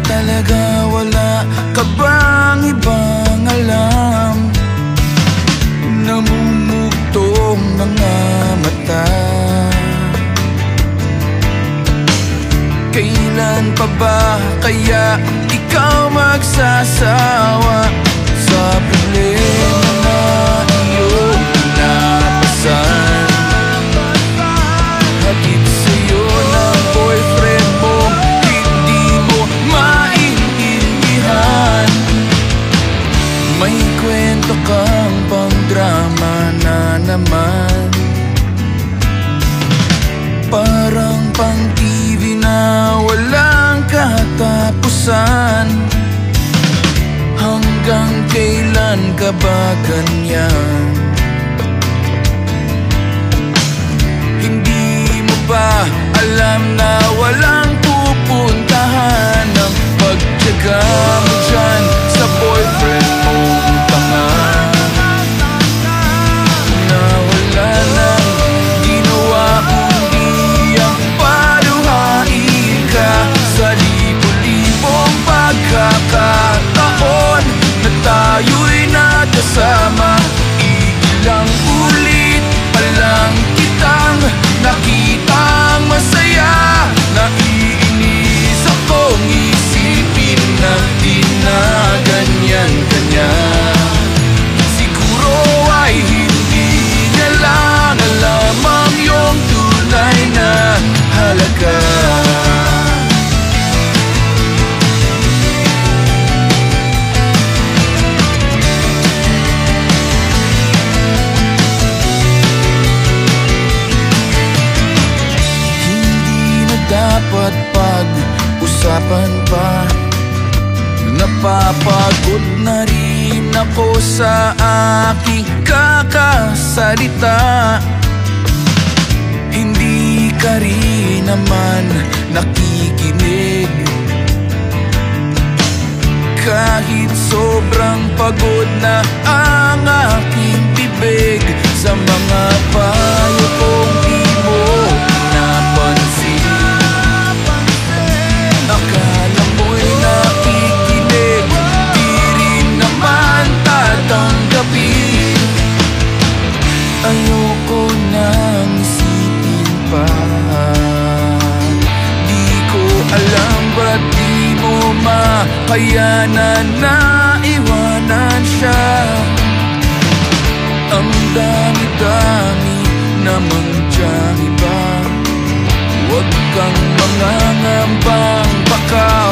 talaga wala ka bang ibang alam? Namumugtong mga mata. Kailan pa ba kaya ikaw magsasawa kwento kang pang drama na naman Parang pang TV na walang katapusan Hanggang kailan ka ba ganyan? Hindi mo ba alam na walang Napapagod na rin ako sa aking kakasalita. Hindi ka rin naman nakikinig. Kahit sobrang pagod na pa. Di ko alam ba't di mo makayanan na iwanan siya. Ang dami-dami namang dyan iba. Huwag kang mangangambang Baka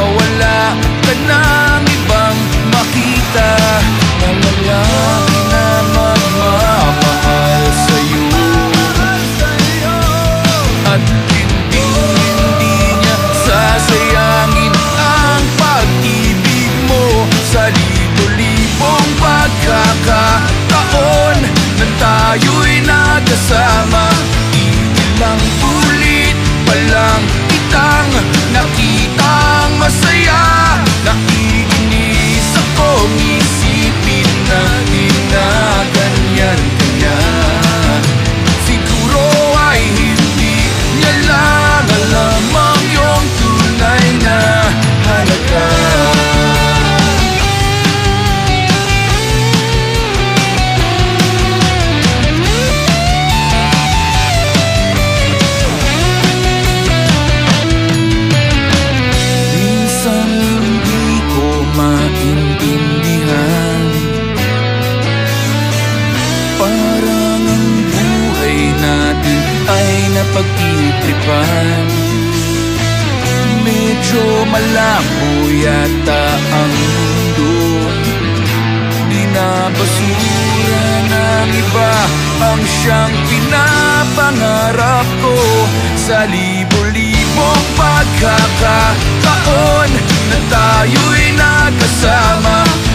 napag-itripan Medyo malabo yata ang mundo. Binabasura ng iba ang siyang pinapangarap ko. Sa libo-libong pagkakataon na tayo'y nagkasama